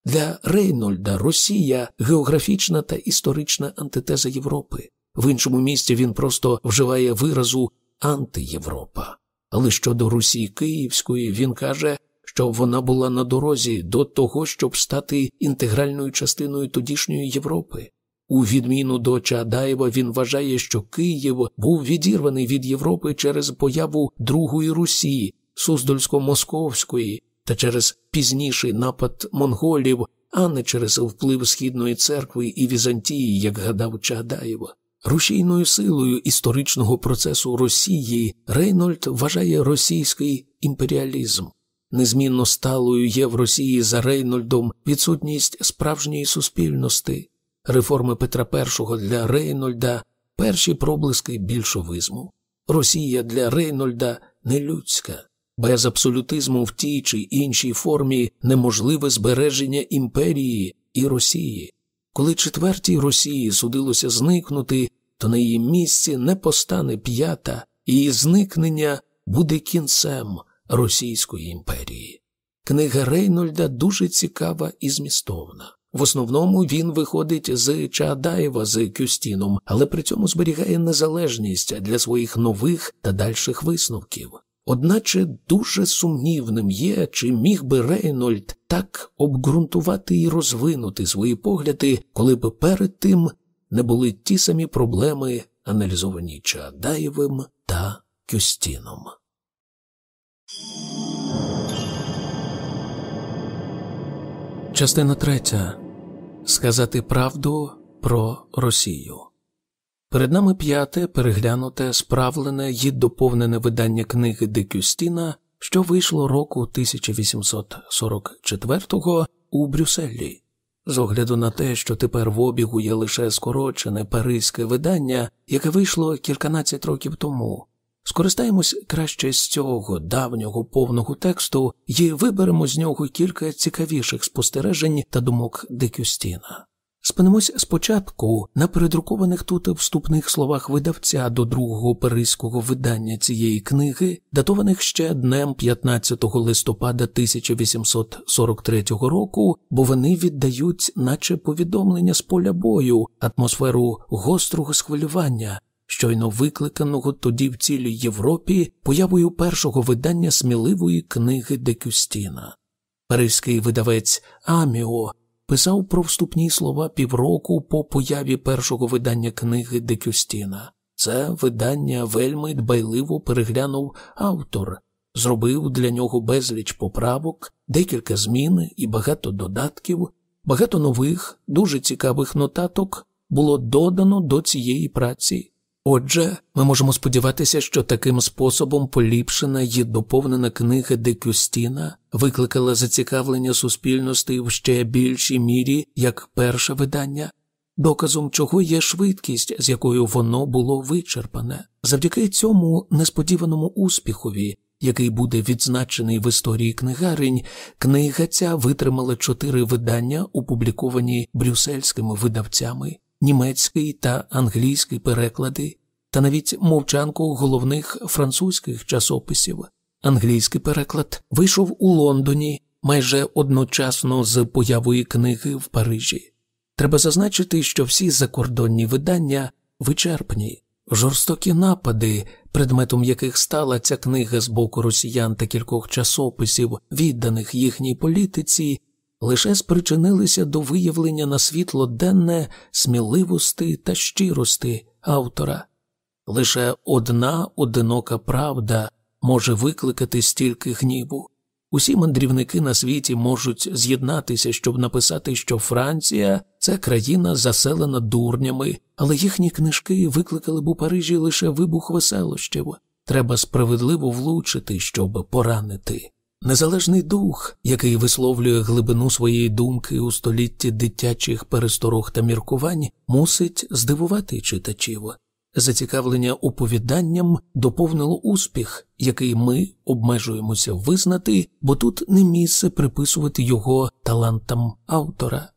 A: Для Рейнольда Росія географічна та історична антитеза Європи. В іншому місці він просто вживає виразу антиєвропа. Але щодо Русі Київської він каже, що вона була на дорозі до того, щоб стати інтегральною частиною тодішньої Європи. У відміну до Чаадаєва він вважає, що Київ був відірваний від Європи через появу Другої Русі, Суздальсько-Московської та через пізніший напад монголів, а не через вплив Східної церкви і Візантії, як гадав Чаадаєв. Рушійною силою історичного процесу Росії Рейнольд вважає російський імперіалізм. Незмінно сталою є в Росії за Рейнольдом відсутність справжньої суспільності, реформи Петра І для Рейнольда, перші проблиски більшовизму. Росія для Рейнольда нелюдська, без абсолютизму в тій чи іншій формі неможливе збереження імперії і Росії. Коли четвертій Росії судилося зникнути, то на її місці не постане п'ята, і її зникнення буде кінцем Російської імперії. Книга Рейнольда дуже цікава і змістовна. В основному він виходить з Чаадаєва з Кюстіном, але при цьому зберігає незалежність для своїх нових та дальших висновків. Одначе дуже сумнівним є, чи міг би Рейнольд так обґрунтувати і розвинути свої погляди, коли б перед тим не були ті самі проблеми, аналізовані Чаадаєвим та Кюстіном. Частина третя. Сказати правду про Росію. Перед нами п'яте переглянуте, справлене й доповнене видання книги Декюстіна, що вийшло року 1844-го у Брюсселі. З огляду на те, що тепер в обігу є лише скорочене паризьке видання, яке вийшло кільканадцять років тому. Скористаємось краще з цього давнього повного тексту і виберемо з нього кілька цікавіших спостережень та думок Декюстіна. Спинимось спочатку на передрукованих тут вступних словах видавця до другого паризького видання цієї книги, датованих ще днем 15 листопада 1843 року, бо вони віддають, наче повідомлення з поля бою, атмосферу гострого схвилювання, щойно викликаного тоді в цілій Європі появою першого видання сміливої книги Декюстіна. Паризький видавець Аміо писав про вступні слова півроку по появі першого видання книги Декюстіна. Це видання вельми дбайливо переглянув автор, зробив для нього безліч поправок, декілька змін і багато додатків, багато нових, дуже цікавих нотаток було додано до цієї праці. Отже, ми можемо сподіватися, що таким способом поліпшена і доповнена книга Декюстіна викликала зацікавлення суспільності в ще більшій мірі як перше видання, доказом чого є швидкість, з якою воно було вичерпане. Завдяки цьому несподіваному успіхові, який буде відзначений в історії книгарень, книга ця витримала чотири видання, опубліковані брюссельськими видавцями німецький та англійський переклади, та навіть мовчанку головних французьких часописів. Англійський переклад вийшов у Лондоні майже одночасно з появою книги в Парижі. Треба зазначити, що всі закордонні видання вичерпні, жорстокі напади, предметом яких стала ця книга з боку росіян та кількох часописів, відданих їхній політиці, лише спричинилися до виявлення на світло денне сміливості та щирости автора. Лише одна одинока правда може викликати стільки гніву. Усі мандрівники на світі можуть з'єднатися, щоб написати, що Франція це країна заселена дурнями, але їхні книжки викликали б у Парижі лише вибух веселощів. Треба справедливо влучити, щоб поранити. Незалежний дух, який висловлює глибину своєї думки у столітті дитячих пересторог та міркувань, мусить здивувати читачів. Зацікавлення оповіданням доповнило успіх, який ми обмежуємося визнати, бо тут не місце приписувати його талантам автора.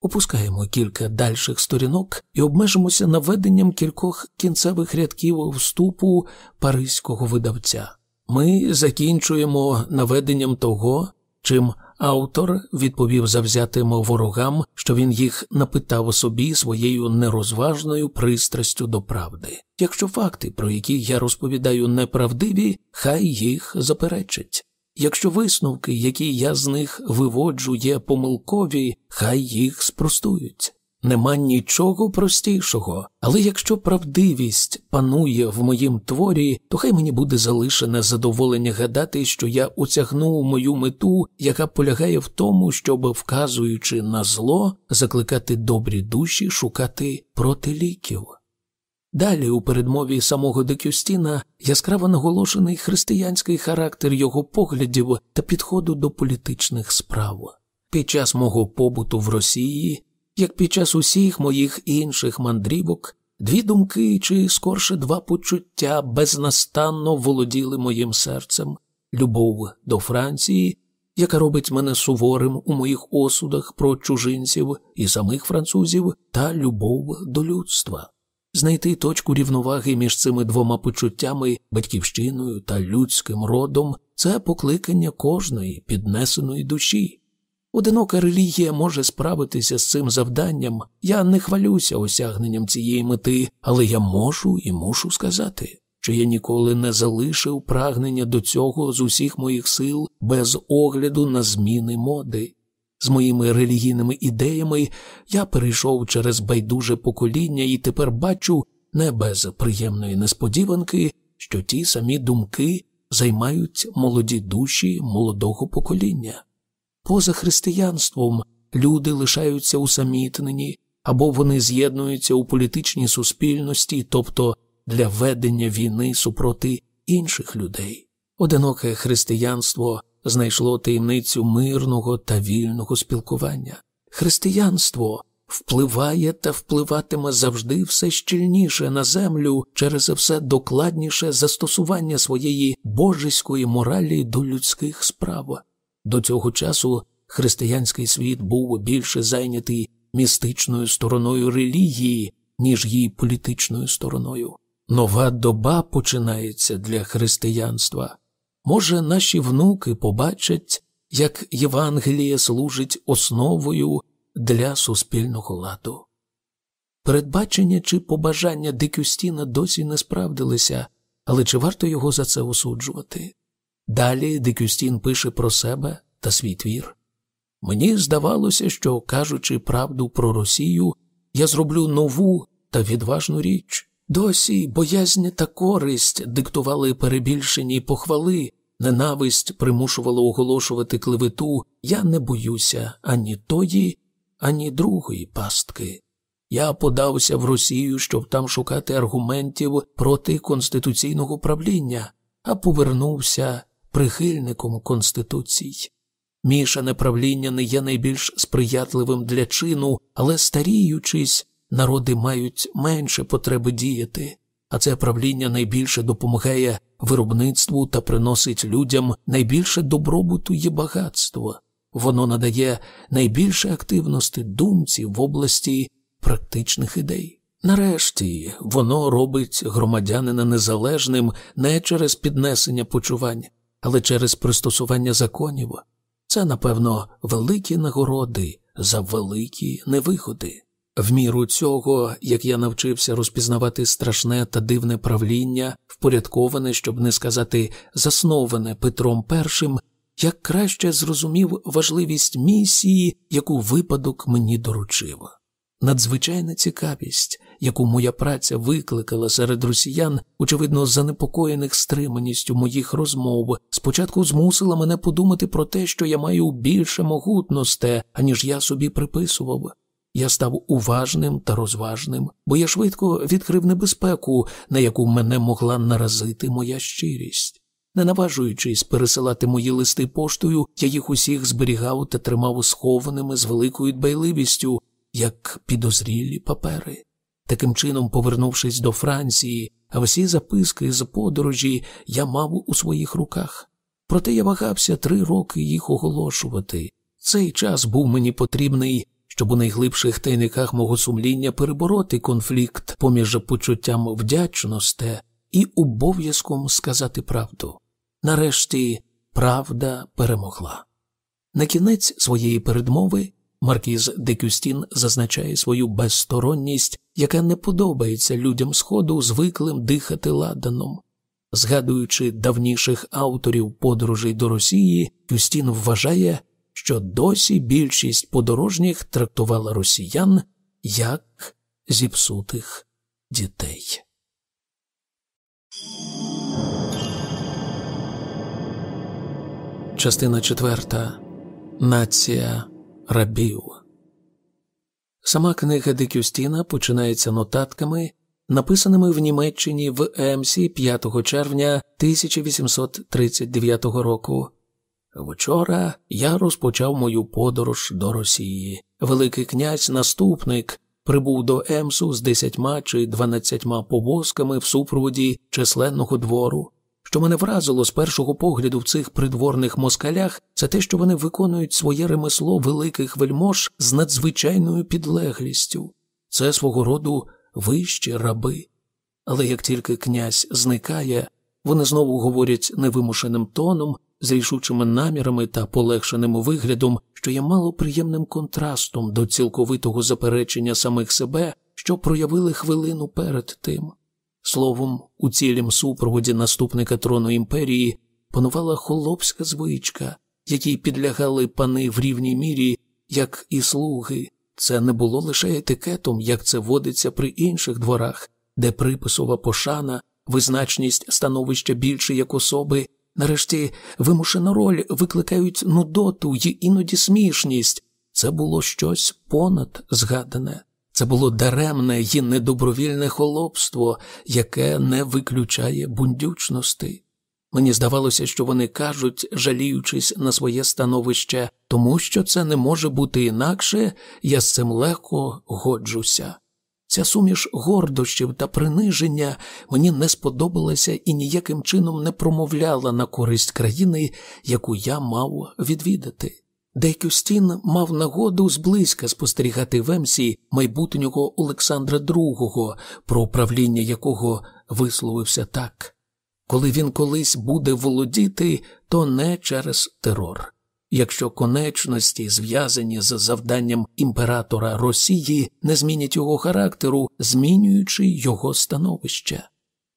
A: Опускаємо кілька дальших сторінок і обмежимося наведенням кількох кінцевих рядків вступу паризького видавця. Ми закінчуємо наведенням того, чим автор відповів завзятим ворогам, що він їх напитав собі своєю нерозважною пристрастю до правди. Якщо факти, про які я розповідаю, неправдиві, хай їх заперечать. Якщо висновки, які я з них виводжу, є помилкові, хай їх спростують. Нема нічого простішого, але якщо правдивість панує в моїм творі, то хай мені буде залишене задоволення гадати, що я осягнув мою мету, яка полягає в тому, щоб, вказуючи на зло, закликати добрі душі шукати протиліків. Далі, у передмові самого Декюстіна, яскраво наголошений християнський характер його поглядів та підходу до політичних справ. Під час мого побуту в Росії як під час усіх моїх інших мандрівок, дві думки чи скорше два почуття безнастанно володіли моїм серцем любов до Франції, яка робить мене суворим у моїх осудах про чужинців і самих французів, та любов до людства. Знайти точку рівноваги між цими двома почуттями, батьківщиною та людським родом це покликання кожної піднесеної душі. Одинока релігія може справитися з цим завданням. Я не хвалюся осягненням цієї мети, але я можу і мушу сказати, що я ніколи не залишив прагнення до цього з усіх моїх сил без огляду на зміни моди. З моїми релігійними ідеями я перейшов через байдуже покоління і тепер бачу не без приємної несподіванки, що ті самі думки займають молоді душі молодого покоління. Поза християнством люди лишаються усамітнені або вони з'єднуються у політичній суспільності, тобто для ведення війни супроти інших людей. Одиноке християнство знайшло таємницю мирного та вільного спілкування. Християнство впливає та впливатиме завжди все щільніше на землю через все докладніше застосування своєї божеської моралі до людських справ. До цього часу християнський світ був більше зайнятий містичною стороною релігії, ніж її політичною стороною. Нова доба починається для християнства. Може, наші внуки побачать, як Євангеліє служить основою для суспільного ладу. Передбачення чи побажання Дикюстіна досі не справдилися, але чи варто його за це осуджувати? Далі Дикюстін пише про себе та свій твір. Мені здавалося, що, кажучи правду про Росію, я зроблю нову та відважну річ. Досі боязнь та користь диктували перебільшені похвали, ненависть примушувала оголошувати клевету. Я не боюся ані тої, ані другої пастки. Я подався в Росію, щоб там шукати аргументів проти конституційного правління, а повернувся прихильником Конституцій. Мішане правління не є найбільш сприятливим для чину, але старіючись, народи мають менше потреби діяти, а це правління найбільше допомагає виробництву та приносить людям найбільше добробуту і багатство. Воно надає найбільше активності думці в області практичних ідей. Нарешті воно робить громадянина незалежним не через піднесення почування, але через пристосування законів. Це, напевно, великі нагороди за великі невигоди. В міру цього, як я навчився розпізнавати страшне та дивне правління, впорядковане, щоб не сказати засноване Петром І, як краще зрозумів важливість місії, яку випадок мені доручив. Надзвичайна цікавість, яку моя праця викликала серед росіян, очевидно, занепокоєних стриманістю моїх розмов, спочатку змусила мене подумати про те, що я маю більше могутносте, аніж я собі приписував. Я став уважним та розважним, бо я швидко відкрив небезпеку, на яку мене могла наразити моя щирість. Не наважуючись пересилати мої листи поштою, я їх усіх зберігав та тримав схованими з великою дбайливістю, як підозрілі папери. Таким чином, повернувшись до Франції, а всі записки з подорожі я мав у своїх руках. Проте я вагався три роки їх оголошувати. Цей час був мені потрібний, щоб у найглибших тайниках мого сумління перебороти конфлікт поміж почуттям вдячності і обов'язком сказати правду. Нарешті правда перемогла. На кінець своєї передмови Маркіз де Кюстін зазначає свою безсторонність, яка не подобається людям Сходу, звиклим дихати ладаном. Згадуючи давніших авторів подорожей до Росії, Кюстін вважає, що досі більшість подорожніх трактувала росіян як зіпсутих дітей. Частина четверта Нація рабів. Сама книга Дикюстіна починається нотатками, написаними в Німеччині в Емсі 5 червня 1839 року. Вчора я розпочав мою подорож до Росії. Великий князь наступник прибув до Емсу з десятьма чи дванадцятьма повозками в супроводі численного двору. Що мене вразило з першого погляду в цих придворних москалях, це те, що вони виконують своє ремесло великих вельмож з надзвичайною підлеглістю. Це свого роду вищі раби. Але як тільки князь зникає, вони знову говорять невимушеним тоном, з рішучими намірами та полегшеним виглядом, що є малоприємним контрастом до цілковитого заперечення самих себе, що проявили хвилину перед тим. Словом, у цілім супроводі наступника трону імперії панувала холопська звичка, якій підлягали пани в рівній мірі, як і слуги. Це не було лише етикетом, як це водиться при інших дворах, де приписова пошана, визначність становища більше як особи, нарешті вимушена роль викликають нудоту й іноді смішність. Це було щось понад згадане. Це було даремне й недобровільне холопство, яке не виключає бундючності. Мені здавалося, що вони кажуть, жаліючись на своє становище, тому що це не може бути інакше, я з цим легко годжуся. Ця суміш гордощів та приниження мені не сподобалася і ніяким чином не промовляла на користь країни, яку я мав відвідати. Дейкюстін мав нагоду зблизька спостерігати в Емсі майбутнього Олександра II, про управління якого висловився так коли він колись буде володіти, то не через терор. Якщо конечності, зв'язані з завданням імператора Росії, не змінять його характеру, змінюючи його становище.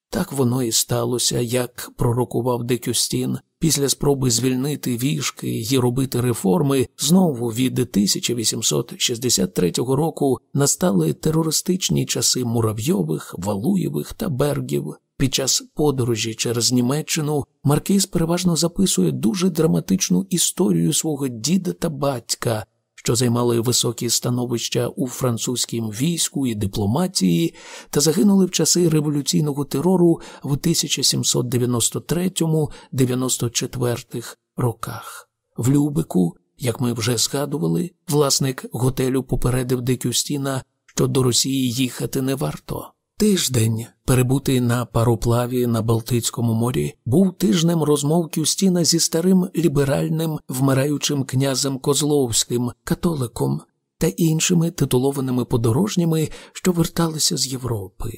A: Так воно і сталося, як пророкував Декюстін, після спроби звільнити вішки й робити реформи, знову від 1863 року настали терористичні часи Муравйових, Валуєвих та Бергів. Під час подорожі через Німеччину Маркіз переважно записує дуже драматичну історію свого діда та батька, що займали високі становища у французькому війську і дипломатії, та загинули в часи революційного терору в 1793-94 роках. В Любику, як ми вже згадували, власник готелю попередив Декюстіна, що до Росії їхати не варто. Тиждень перебути на пароплаві на Балтицькому морі був тижнем розмов Кюстіна зі старим ліберальним вмираючим князем Козловським, католиком та іншими титулованими подорожніми, що верталися з Європи.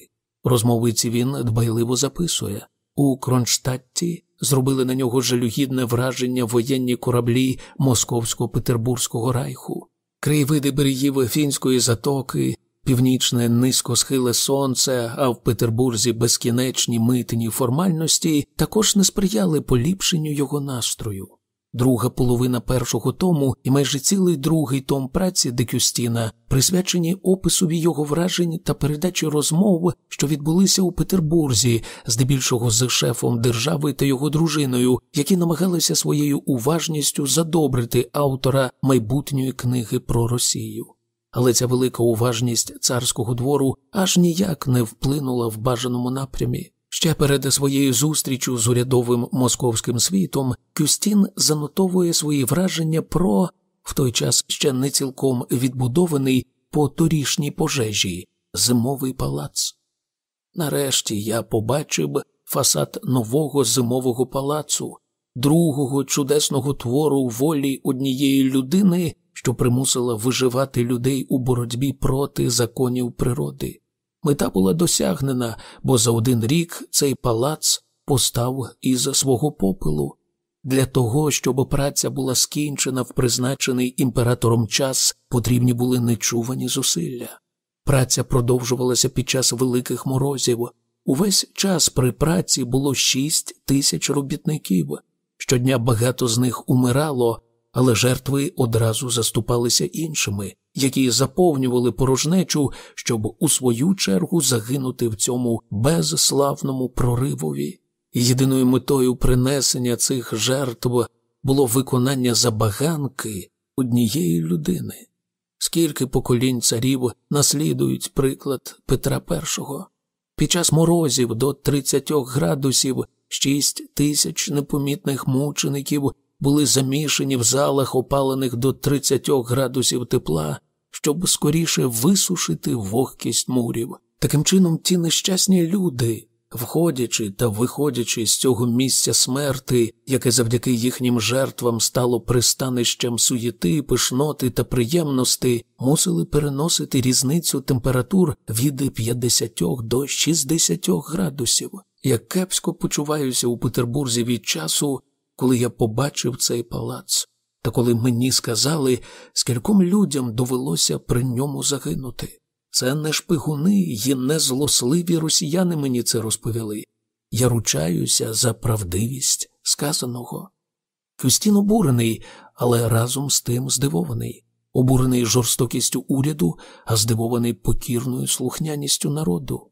A: Розмовиці він дбайливо записує у Кронштадті зробили на нього жалюгідне враження воєнні кораблі Московсько-Петербурзького райху. Краєвиди берегів фінської затоки, північне низько схиле сонце, а в Петербурзі безкінечні митні формальності також не сприяли поліпшенню його настрою. Друга половина першого тому і майже цілий другий том праці Декюстіна присвячені описові його вражень та передачі розмов, що відбулися у Петербурзі, здебільшого з шефом держави та його дружиною, які намагалися своєю уважністю задобрити автора майбутньої книги про Росію. Але ця велика уважність царського двору аж ніяк не вплинула в бажаному напрямі. Ще перед своєю зустрічю з урядовим московським світом Кюстін занотовує свої враження про в той час ще не цілком відбудований по торішній пожежі зимовий палац. Нарешті я побачив фасад нового зимового палацу, другого чудесного твору волі однієї людини, що примусила виживати людей у боротьбі проти законів природи. Мета була досягнена, бо за один рік цей палац постав із свого попелу. Для того, щоб праця була скінчена в призначений імператором час, потрібні були нечувані зусилля. Праця продовжувалася під час великих морозів. Увесь час при праці було шість тисяч робітників. Щодня багато з них умирало, але жертви одразу заступалися іншими, які заповнювали порожнечу, щоб у свою чергу загинути в цьому безславному проривові. Єдиною метою принесення цих жертв було виконання забаганки однієї людини. Скільки поколінь царів наслідують приклад Петра І. Під час морозів до 30 градусів шість тисяч непомітних мучеників були замішані в залах, опалених до 30 градусів тепла, щоб скоріше висушити вогкість мурів. Таким чином, ті нещасні люди, входячи та виходячи з цього місця смерти, яке завдяки їхнім жертвам стало пристанищем суєти, пишноти та приємності, мусили переносити різницю температур від 50 до 60 градусів. Я кепсько почуваюся у Петербурзі від часу, коли я побачив цей палац, та коли мені сказали, скільком людям довелося при ньому загинути. Це не шпигуни і не злосливі росіяни мені це розповіли. Я ручаюся за правдивість сказаного. Кюстін обурений, але разом з тим здивований, обурений жорстокістю уряду, а здивований покірною слухняністю народу.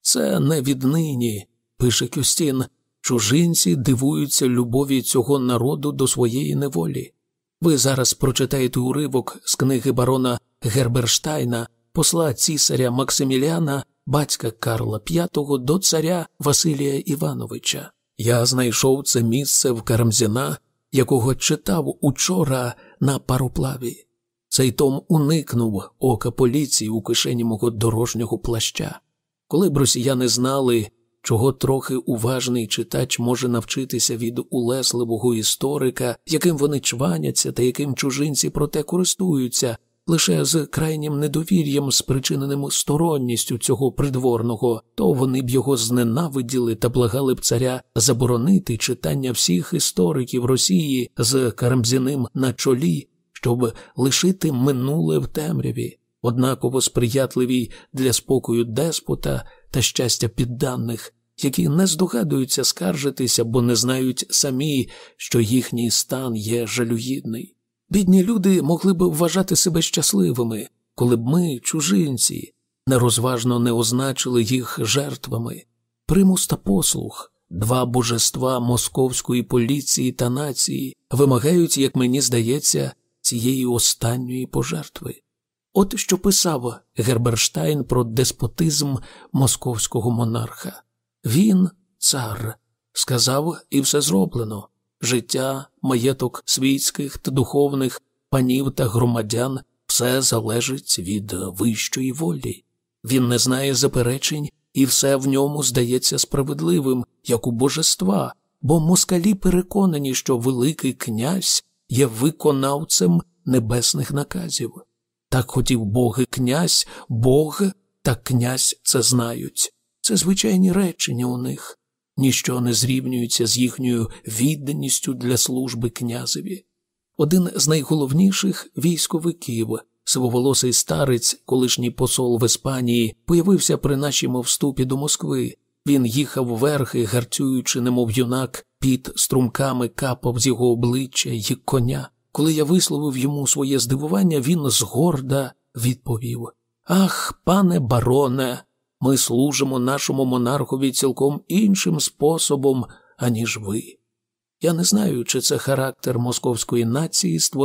A: Це не віднині, пише Кюстін, чужинці дивуються любові цього народу до своєї неволі. Ви зараз прочитаєте уривок з книги барона Герберштайна посла цісаря Максиміліана, батька Карла V до царя Василія Івановича. Я знайшов це місце в Карамзіна, якого читав учора на пароплаві. Цей том уникнув ока поліції у кишені мого дорожнього плаща. Коли б росіяни знали, чого трохи уважний читач може навчитися від улесливого історика, яким вони чваняться та яким чужинці проте користуються, лише з крайнім недовір'ям, спричиненим сторонністю цього придворного, то вони б його зненавиділи та благали б царя заборонити читання всіх істориків Росії з Карамзіним на чолі, щоб лишити минуле в темряві, однаково сприятливій для спокою деспота та щастя підданих. Які не здогадуються скаржитися, бо не знають самі, що їхній стан є жалюгідний. Бідні люди могли б вважати себе щасливими, коли б ми, чужинці, нерозважно не означили їх жертвами. Примус та послух, два божества московської поліції та нації вимагають, як мені здається, цієї останньої пожертви. От що писав Герберштайн про деспотизм московського монарха. Він, цар, сказав, і все зроблено життя, маєток світських та духовних панів та громадян все залежить від вищої волі. Він не знає заперечень, і все в ньому здається справедливим, як у божества, бо москалі переконані, що Великий князь є виконавцем небесних наказів. Так хотів Бог і князь, Бог та князь це знають. Це звичайні речення у них ніщо не зрівнюється з їхньою відданістю для служби князеві. Один з найголовніших військовиків, сивоволосий старець, колишній посол в Іспанії, появився при нашому вступі до Москви. Він їхав верхи, гарцюючи, немов юнак, під струмками капав з його обличчя й коня. Коли я висловив йому своє здивування, він згорда відповів: Ах, пане бароне, ми служимо нашому монархові цілком іншим способом, аніж ви. Я не знаю, чи це характер московської нації створив